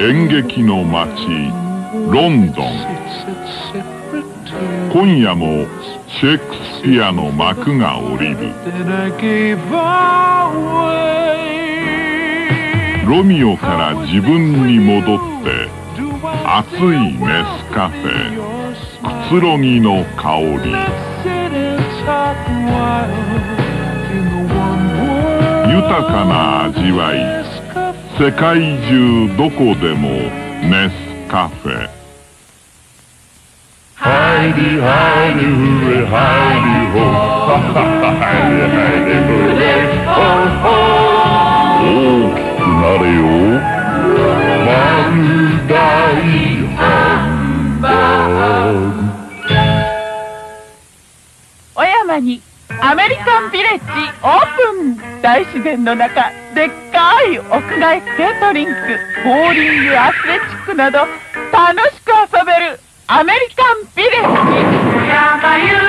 演劇の街ロンドン今夜もシェイクスピアの幕が下りる。ロミオから自分に戻って熱いメスカフェくつろぎの香り。豊かな味わい。世界中どこでもネスカフェ。ハイリハイリフレハイリホハイリハイリフレ大きくなれよ。ハンバーグ小山にアメリカンビレッジオープン。大自然の中でっかい屋外スケートリンクボーリングアスレチックなど楽しく遊べるアメリカンビレッジ。